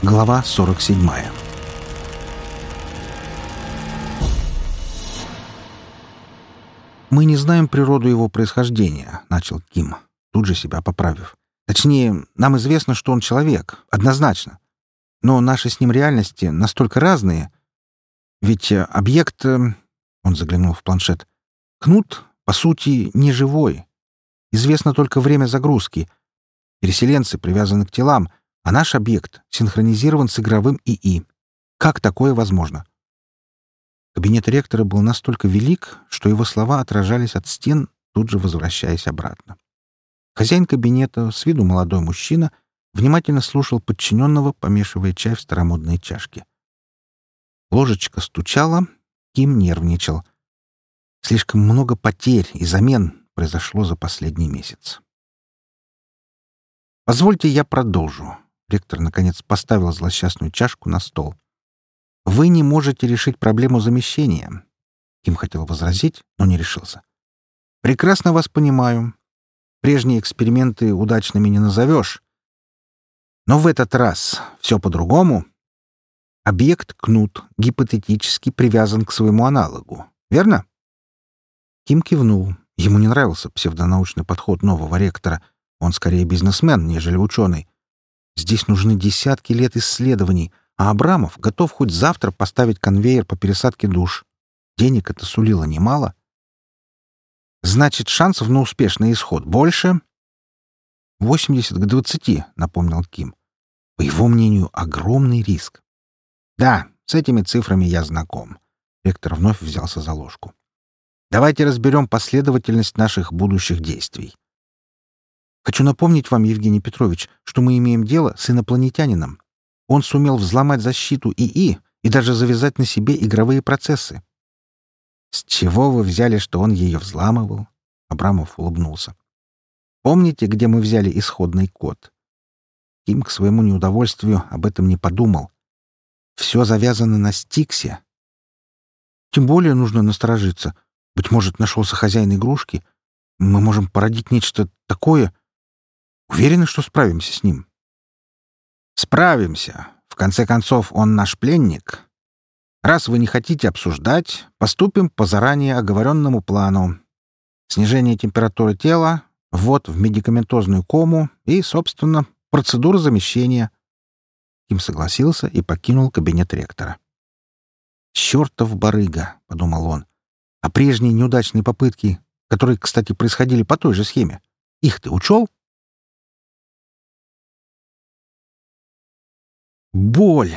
Глава 47 «Мы не знаем природу его происхождения», — начал Ким, тут же себя поправив. «Точнее, нам известно, что он человек, однозначно. Но наши с ним реальности настолько разные. Ведь э, объект...» э, — он заглянул в планшет. «Кнут, по сути, не живой. Известно только время загрузки. Переселенцы привязаны к телам, а наш объект синхронизирован с игровым ИИ. Как такое возможно?» Кабинет ректора был настолько велик, что его слова отражались от стен, тут же возвращаясь обратно. Хозяин кабинета, с виду молодой мужчина, внимательно слушал подчиненного, помешивая чай в старомодной чашке. Ложечка стучала, Ким нервничал. Слишком много потерь и замен произошло за последний месяц. «Позвольте, я продолжу». Ректор, наконец, поставил злосчастную чашку на стол. Вы не можете решить проблему замещения. Ким хотел возразить, но не решился. Прекрасно вас понимаю. Прежние эксперименты удачными не назовешь. Но в этот раз все по-другому. Объект Кнут гипотетически привязан к своему аналогу. Верно? Ким кивнул. Ему не нравился псевдонаучный подход нового ректора. Он скорее бизнесмен, нежели ученый. Здесь нужны десятки лет исследований — а Абрамов готов хоть завтра поставить конвейер по пересадке душ. Денег это сулило немало. Значит, шансов на успешный исход больше? 80 к 20, напомнил Ким. По его мнению, огромный риск. Да, с этими цифрами я знаком. Ректор вновь взялся за ложку. Давайте разберем последовательность наших будущих действий. Хочу напомнить вам, Евгений Петрович, что мы имеем дело с инопланетянином. Он сумел взломать защиту ИИ и даже завязать на себе игровые процессы. «С чего вы взяли, что он ее взламывал?» Абрамов улыбнулся. «Помните, где мы взяли исходный код?» Ким к своему неудовольствию об этом не подумал. «Все завязано на Стиксе. Тем более нужно насторожиться. Быть может, нашелся хозяин игрушки. Мы можем породить нечто такое. Уверены, что справимся с ним?» Справимся. В конце концов, он наш пленник. Раз вы не хотите обсуждать, поступим по заранее оговоренному плану. Снижение температуры тела, ввод в медикаментозную кому и, собственно, процедура замещения. Ким согласился и покинул кабинет ректора. «Чертов барыга!» — подумал он. «А прежние неудачные попытки, которые, кстати, происходили по той же схеме, их ты учел?» Боль.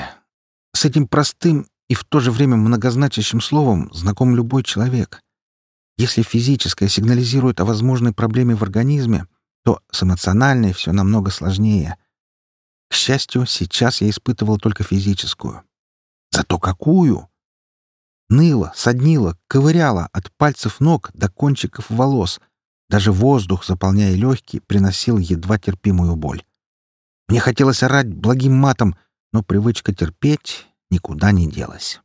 С этим простым и в то же время многозначащим словом знаком любой человек. Если физическое сигнализирует о возможной проблеме в организме, то с эмоциональной все намного сложнее. К счастью, сейчас я испытывал только физическую. Зато какую! Ныло, соднило, ковыряло от пальцев ног до кончиков волос. Даже воздух, заполняя легкие, приносил едва терпимую боль. Мне хотелось орать благим матом — но привычка терпеть никуда не делась.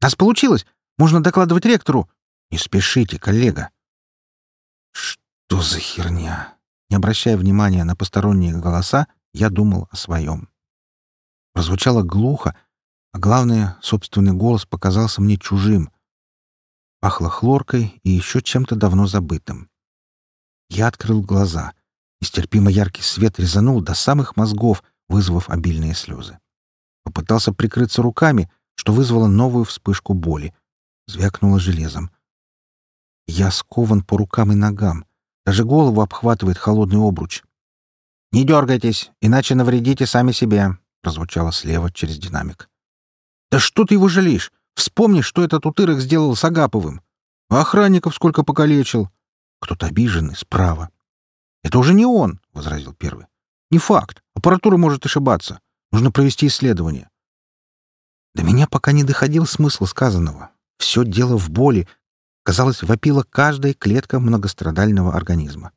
«Нас получилось! Можно докладывать ректору!» «Не спешите, коллега!» «Что за херня?» Не обращая внимания на посторонние голоса, я думал о своем. Прозвучало глухо, а главное, собственный голос показался мне чужим. Пахло хлоркой и еще чем-то давно забытым. Я открыл глаза. Нестерпимо яркий свет резанул до самых мозгов, вызвав обильные слезы. Попытался прикрыться руками, что вызвало новую вспышку боли. Звякнуло железом. Я скован по рукам и ногам. Даже голову обхватывает холодный обруч. «Не дергайтесь, иначе навредите сами себе», — прозвучало слева через динамик. «Да что ты его жалеешь? Вспомни, что этот утырок сделал с Агаповым. А охранников сколько покалечил. Кто-то обиженный справа. «Это уже не он», — возразил первый. Не факт. Аппаратура может ошибаться. Нужно провести исследование. До меня пока не доходил смысл сказанного. Все дело в боли. Казалось, вопила каждая клетка многострадального организма.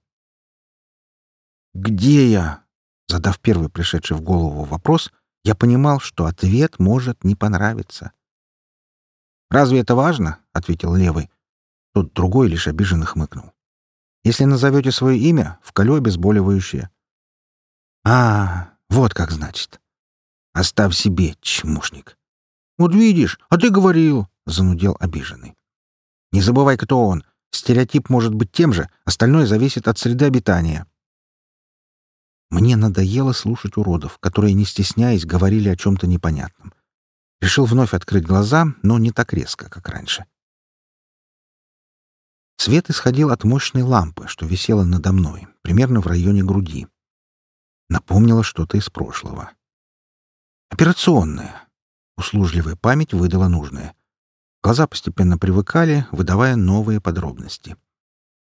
«Где я?» Задав первый пришедший в голову вопрос, я понимал, что ответ может не понравиться. «Разве это важно?» — ответил левый. Тот другой лишь обиженно хмыкнул. «Если назовете свое имя, вколю обезболивающее. «А, Вот как значит. Оставь себе, чмушник. Вот видишь, а ты говорил, — занудел обиженный. Не забывай, кто он. Стереотип может быть тем же, остальное зависит от среды обитания. Мне надоело слушать уродов, которые, не стесняясь, говорили о чем-то непонятном. Решил вновь открыть глаза, но не так резко, как раньше. Свет исходил от мощной лампы, что висела надо мной, примерно в районе груди. Напомнило что-то из прошлого. Операционная. Услужливая память выдала нужное. Глаза постепенно привыкали, выдавая новые подробности.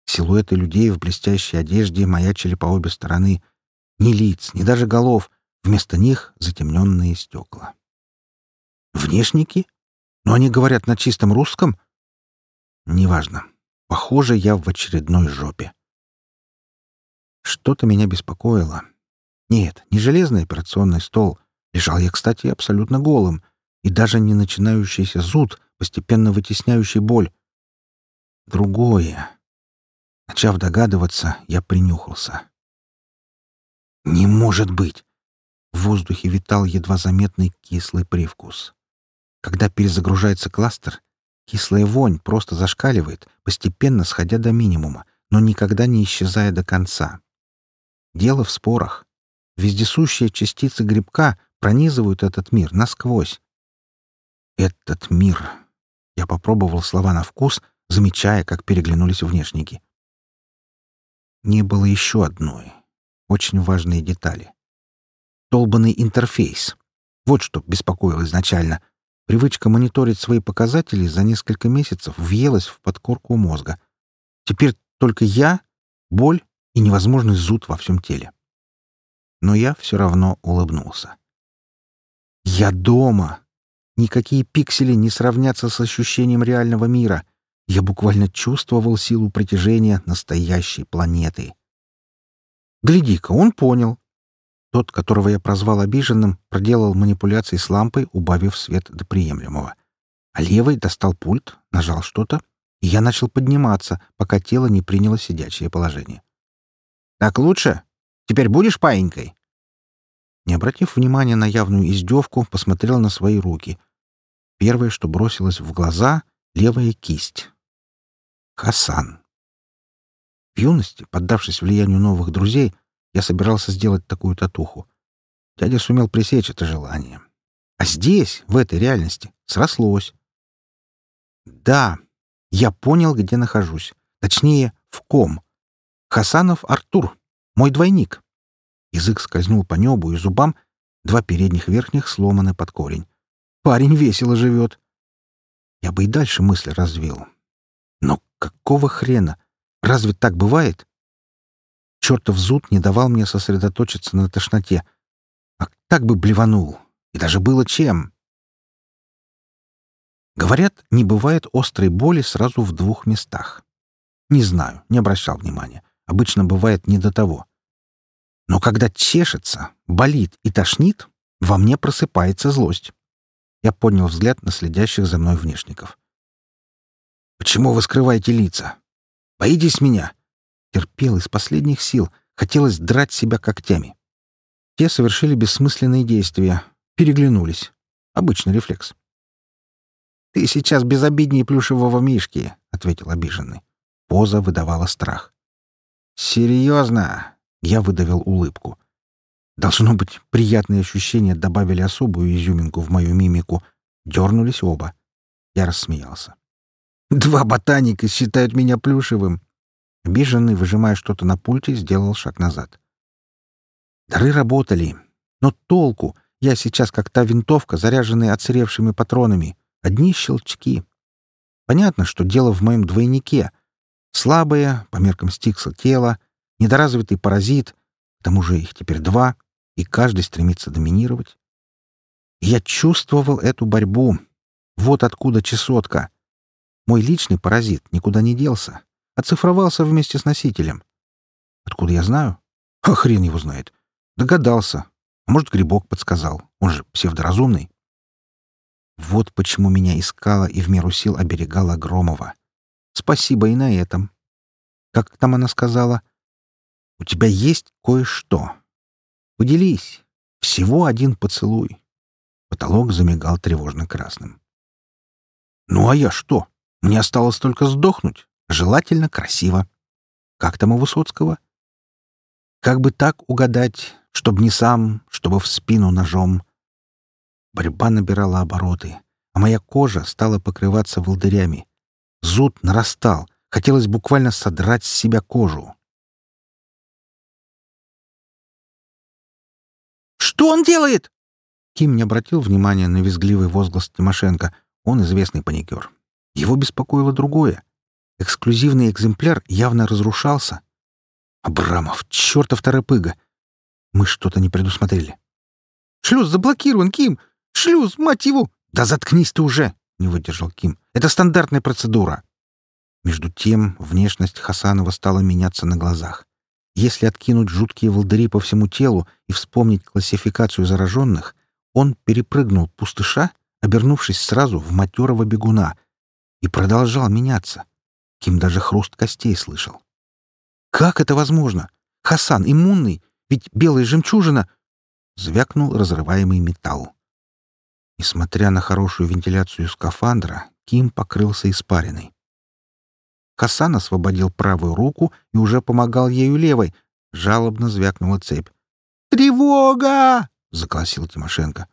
Силуэты людей в блестящей одежде маячили по обе стороны. Ни лиц, ни даже голов. Вместо них затемненные стекла. Внешники? Но они говорят на чистом русском? Неважно. Похоже, я в очередной жопе. Что-то меня беспокоило. Нет, не железный операционный стол. Лежал я, кстати, абсолютно голым. И даже не начинающийся зуд, постепенно вытесняющий боль. Другое. Начав догадываться, я принюхался. «Не может быть!» В воздухе витал едва заметный кислый привкус. Когда перезагружается кластер, кислая вонь просто зашкаливает, постепенно сходя до минимума, но никогда не исчезая до конца. Дело в спорах. Вездесущие частицы грибка пронизывают этот мир насквозь. Этот мир. Я попробовал слова на вкус, замечая, как переглянулись внешники. Не было еще одной, очень важной детали. Долбанный интерфейс. Вот что беспокоило изначально. Привычка мониторить свои показатели за несколько месяцев въелась в подкорку мозга. Теперь только я, боль и невозможный зуд во всем теле. Но я все равно улыбнулся. «Я дома!» Никакие пиксели не сравнятся с ощущением реального мира. Я буквально чувствовал силу притяжения настоящей планеты. Гляди-ка, он понял. Тот, которого я прозвал обиженным, проделал манипуляции с лампой, убавив свет до приемлемого. А левый достал пульт, нажал что-то, и я начал подниматься, пока тело не приняло сидячее положение. «Так лучше? Теперь будешь паинькой?» Не обратив внимания на явную издевку, посмотрел на свои руки. Первое, что бросилось в глаза — левая кисть. Хасан. В юности, поддавшись влиянию новых друзей, я собирался сделать такую татуху. Дядя сумел пресечь это желание. А здесь, в этой реальности, срослось. Да, я понял, где нахожусь. Точнее, в ком. Хасанов Артур, мой двойник. Язык скользнул по небу и зубам, два передних верхних сломаны под корень. Парень весело живет. Я бы и дальше мысль развил. Но какого хрена? Разве так бывает? Чертов зуд не давал мне сосредоточиться на тошноте. А так бы блеванул. И даже было чем. Говорят, не бывает острой боли сразу в двух местах. Не знаю, не обращал внимания. Обычно бывает не до того. Но когда чешется, болит и тошнит, во мне просыпается злость. Я поднял взгляд на следящих за мной внешников. «Почему вы скрываете лица? Боитесь меня?» Терпел из последних сил. Хотелось драть себя когтями. Те совершили бессмысленные действия. Переглянулись. Обычный рефлекс. «Ты сейчас безобиднее плюшевого мишки», — ответил обиженный. Поза выдавала страх. «Серьезно?» — я выдавил улыбку. Должно быть, приятные ощущения добавили особую изюминку в мою мимику. Дернулись оба. Я рассмеялся. «Два ботаника считают меня плюшевым!» Обиженный, выжимая что-то на пульте, сделал шаг назад. Дары работали. Но толку? Я сейчас как та винтовка, заряженная отсыревшими патронами. Одни щелчки. Понятно, что дело в моем двойнике. Слабое, по меркам Стикса, тело, недоразвитый паразит, к тому же их теперь два — и каждый стремится доминировать. Я чувствовал эту борьбу. Вот откуда чесотка. Мой личный паразит никуда не делся. Оцифровался вместе с носителем. Откуда я знаю? А хрен его знает. Догадался. А может, грибок подсказал. Он же псевдоразумный. Вот почему меня искала и в меру сил оберегала Громова. Спасибо и на этом. Как там она сказала? «У тебя есть кое-что. Поделись. Всего один поцелуй. Потолок замигал тревожно красным. Ну а я что? Мне осталось только сдохнуть. Желательно красиво. Как там у Высоцкого? Как бы так угадать, чтобы не сам, чтобы в спину ножом. Борьба набирала обороты, а моя кожа стала покрываться волдырями. Зуд нарастал, хотелось буквально содрать с себя кожу. «Что он делает?» Ким не обратил внимания на визгливый возглас Тимошенко. Он известный паникер. Его беспокоило другое. Эксклюзивный экземпляр явно разрушался. Абрамов, чертов торопыга! Мы что-то не предусмотрели. «Шлюз заблокирован, Ким! Шлюз, мать его!» «Да заткнись ты уже!» — не выдержал Ким. «Это стандартная процедура!» Между тем внешность Хасанова стала меняться на глазах. Если откинуть жуткие волдыри по всему телу и вспомнить классификацию зараженных, он перепрыгнул пустыша, обернувшись сразу в матерого бегуна, и продолжал меняться. Ким даже хруст костей слышал. «Как это возможно? Хасан иммунный, ведь белая жемчужина...» Звякнул разрываемый металл. Несмотря на хорошую вентиляцию скафандра, Ким покрылся испариной. Хасан освободил правую руку и уже помогал ею левой. Жалобно звякнула цепь. «Тревога!» — загласил Тимошенко.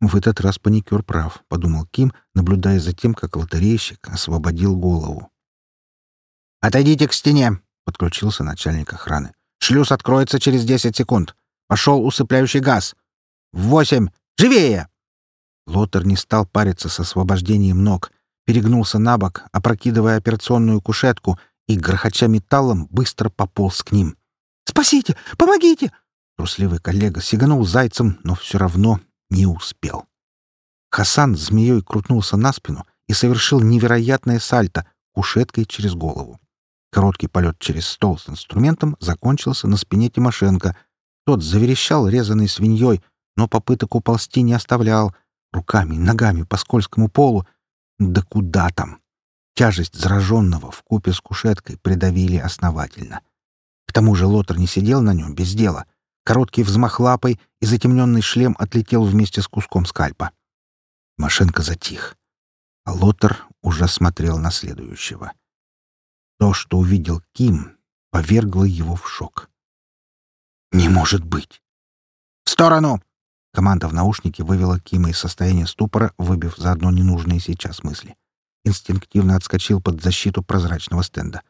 В этот раз паникер прав, — подумал Ким, наблюдая за тем, как лотерейщик освободил голову. «Отойдите к стене!» — подключился начальник охраны. «Шлюз откроется через десять секунд. Пошел усыпляющий газ. Восемь! Живее!» Лотер не стал париться с освобождением ног, перегнулся на бок, опрокидывая операционную кушетку, и, грохоча металлом, быстро пополз к ним. «Спасите! Помогите!» Трусливый коллега сиганул зайцем, но все равно не успел. Хасан змеей крутнулся на спину и совершил невероятное сальто кушеткой через голову. Короткий полет через стол с инструментом закончился на спине Тимошенко. Тот заверещал резаной свиньей, но попыток уползти не оставлял. Руками, ногами по скользкому полу. Да куда там? Тяжесть зараженного в купе с кушеткой придавили основательно. К тому же Лотер не сидел на нем без дела. Короткий взмах лапой, и затемненный шлем отлетел вместе с куском скальпа. Машенко затих. А Лотер уже смотрел на следующего. То, что увидел Ким, повергло его в шок. «Не может быть!» «В сторону!» Команда в наушнике вывела Кима из состояния ступора, выбив заодно ненужные сейчас мысли. Инстинктивно отскочил под защиту прозрачного стенда.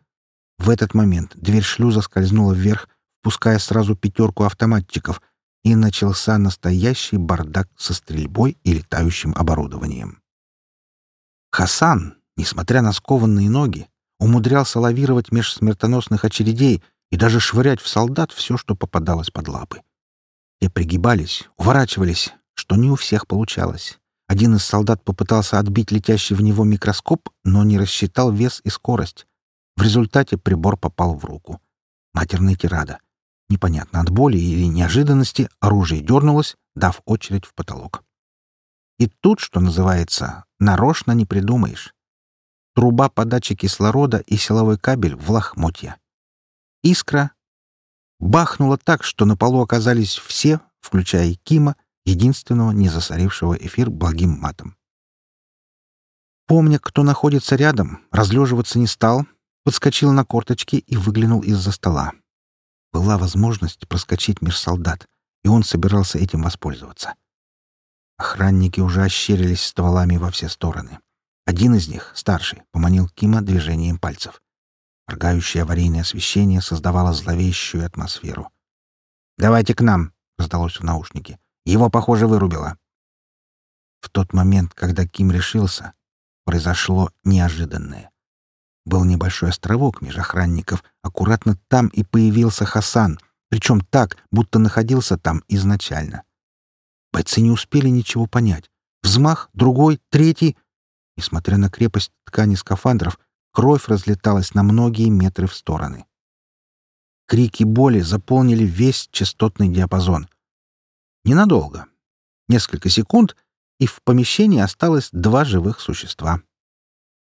В этот момент дверь шлюза скользнула вверх, пуская сразу пятерку автоматчиков, и начался настоящий бардак со стрельбой и летающим оборудованием. Хасан, несмотря на скованные ноги, умудрялся лавировать меж смертоносных очередей и даже швырять в солдат все, что попадалось под лапы. Те пригибались, уворачивались, что не у всех получалось. Один из солдат попытался отбить летящий в него микроскоп, но не рассчитал вес и скорость. В результате прибор попал в руку. Матерная тирада. Непонятно, от боли или неожиданности оружие дернулось, дав очередь в потолок. И тут, что называется, нарочно не придумаешь. Труба подачи кислорода и силовой кабель в лохмотья. Искра бахнула так, что на полу оказались все, включая Кима, единственного не засорившего эфир благим матом. Помня, кто находится рядом, разлеживаться не стал, подскочил на корточки и выглянул из-за стола. Была возможность проскочить меж солдат, и он собирался этим воспользоваться. Охранники уже ощерились стволами во все стороны. Один из них, старший, поманил Кима движением пальцев. Моргающее аварийное освещение создавало зловещую атмосферу. «Давайте к нам!» — раздалось в наушнике. «Его, похоже, вырубило». В тот момент, когда Ким решился, произошло неожиданное. Был небольшой островок меж охранников. Аккуратно там и появился Хасан, причем так, будто находился там изначально. Бойцы не успели ничего понять. Взмах, другой, третий. Несмотря на крепость ткани скафандров, кровь разлеталась на многие метры в стороны. Крики боли заполнили весь частотный диапазон. Ненадолго. Несколько секунд, и в помещении осталось два живых существа.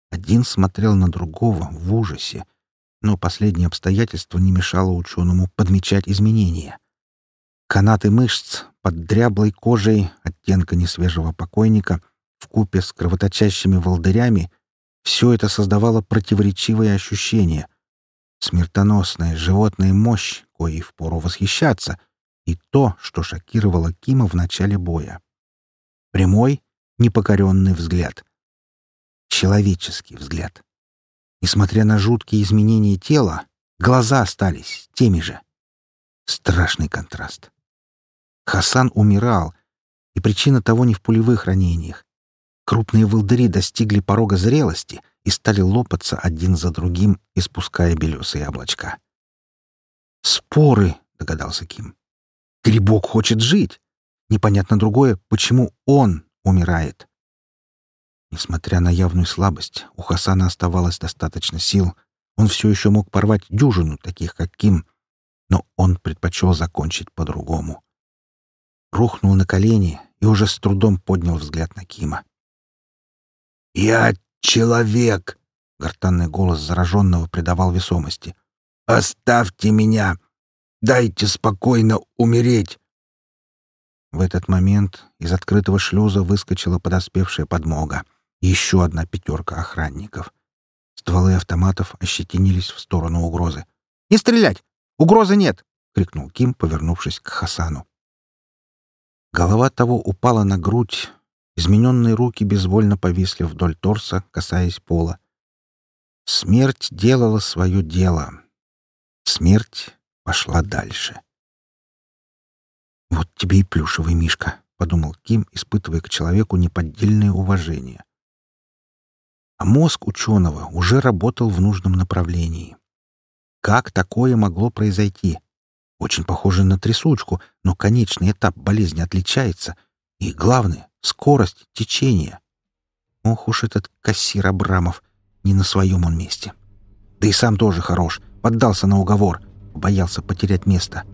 Один смотрел на другого в ужасе, но последнее обстоятельство не мешало ученому подмечать изменения. Канаты мышц, под дряблой кожей оттенка несвежего покойника в купе с кровоточащими волдырями все это создавало противоречивые ощущения. Смертоносная животная мощь, коей впору восхищаться, и то, что шокировало Кима в начале боя. Прямой, непокоренный взгляд. Человеческий взгляд. Несмотря на жуткие изменения тела, глаза остались теми же. Страшный контраст. Хасан умирал, и причина того не в пулевых ранениях. Крупные волдыри достигли порога зрелости и стали лопаться один за другим, испуская белесые облачка. «Споры!» — догадался Ким. «Грибок хочет жить!» Непонятно другое, почему он умирает. Несмотря на явную слабость, у Хасана оставалось достаточно сил. Он все еще мог порвать дюжину, таких как Ким, но он предпочел закончить по-другому. Рухнул на колени и уже с трудом поднял взгляд на Кима. «Я человек!» — гортанный голос зараженного придавал весомости. «Оставьте меня! Дайте спокойно умереть!» В этот момент из открытого шлюза выскочила подоспевшая подмога. Еще одна пятерка охранников. Стволы автоматов ощетинились в сторону угрозы. «Не стрелять! Угрозы нет!» — крикнул Ким, повернувшись к Хасану. Голова того упала на грудь. Измененные руки безвольно повисли вдоль торса, касаясь пола. Смерть делала свое дело. Смерть пошла дальше. «Вот тебе и плюшевый мишка», — подумал Ким, испытывая к человеку неподдельное уважение. А мозг ученого уже работал в нужном направлении. Как такое могло произойти? Очень похоже на трясучку, но конечный этап болезни отличается. И главное — скорость течения. Ох уж этот кассир Абрамов, не на своем он месте. Да и сам тоже хорош, поддался на уговор, боялся потерять место —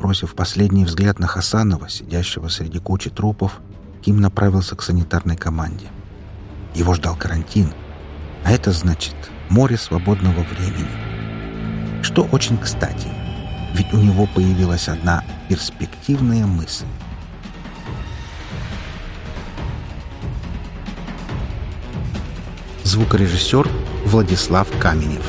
Бросив последний взгляд на Хасанова, сидящего среди кучи трупов, Ким направился к санитарной команде. Его ждал карантин, а это значит море свободного времени. Что очень кстати, ведь у него появилась одна перспективная мысль. Звукорежиссер Владислав Каменев.